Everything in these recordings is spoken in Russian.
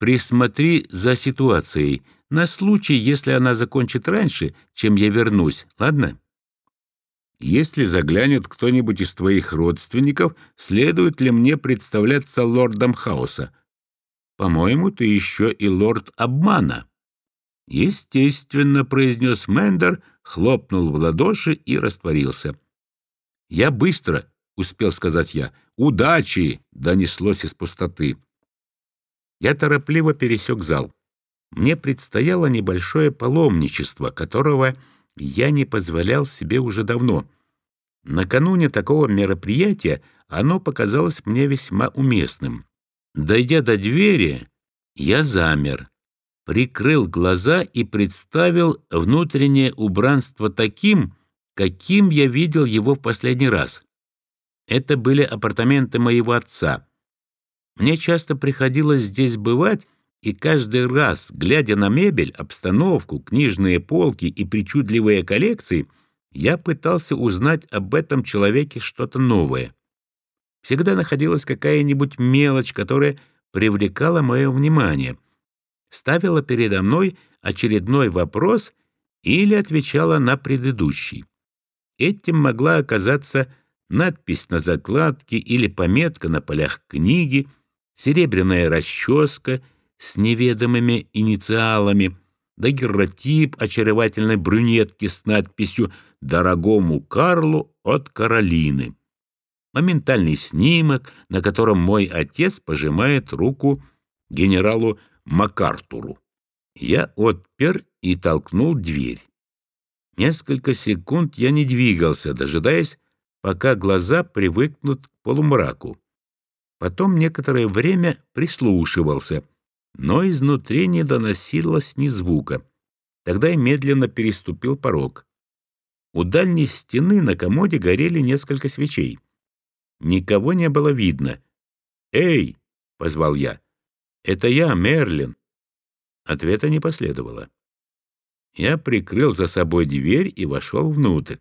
присмотри за ситуацией на случай, если она закончит раньше, чем я вернусь, ладно? Если заглянет кто-нибудь из твоих родственников, следует ли мне представляться лордом хаоса? По-моему, ты еще и лорд обмана. Естественно, произнес Мендер, хлопнул в ладоши и растворился. Я быстро, успел сказать я. Удачи! донеслось из пустоты. Я торопливо пересек зал. Мне предстояло небольшое паломничество, которого я не позволял себе уже давно. Накануне такого мероприятия оно показалось мне весьма уместным. Дойдя до двери, я замер, прикрыл глаза и представил внутреннее убранство таким, каким я видел его в последний раз. Это были апартаменты моего отца. Мне часто приходилось здесь бывать, и каждый раз, глядя на мебель, обстановку, книжные полки и причудливые коллекции, я пытался узнать об этом человеке что-то новое. Всегда находилась какая-нибудь мелочь, которая привлекала мое внимание, ставила передо мной очередной вопрос или отвечала на предыдущий. Этим могла оказаться надпись на закладке или пометка на полях книги, серебряная расческа — с неведомыми инициалами, дагерротип очаровательной брюнетки с надписью «Дорогому Карлу от Каролины». Моментальный снимок, на котором мой отец пожимает руку генералу МакАртуру. Я отпер и толкнул дверь. Несколько секунд я не двигался, дожидаясь, пока глаза привыкнут к полумраку. Потом некоторое время прислушивался — но изнутри не доносилось ни звука. Тогда я медленно переступил порог. У дальней стены на комоде горели несколько свечей. Никого не было видно. «Эй!» — позвал я. «Это я, Мерлин!» Ответа не последовало. Я прикрыл за собой дверь и вошел внутрь.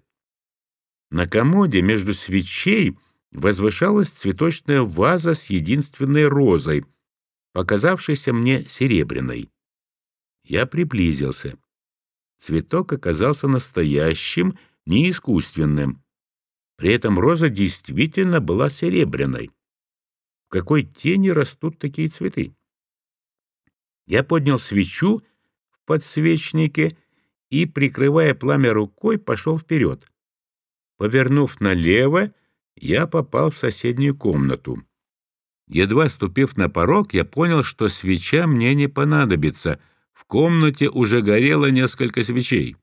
На комоде между свечей возвышалась цветочная ваза с единственной розой — показавшейся мне серебряной. Я приблизился. Цветок оказался настоящим, не искусственным. При этом роза действительно была серебряной. В какой тени растут такие цветы? Я поднял свечу в подсвечнике и, прикрывая пламя рукой, пошел вперед. Повернув налево, я попал в соседнюю комнату. Едва ступив на порог, я понял, что свеча мне не понадобится. В комнате уже горело несколько свечей.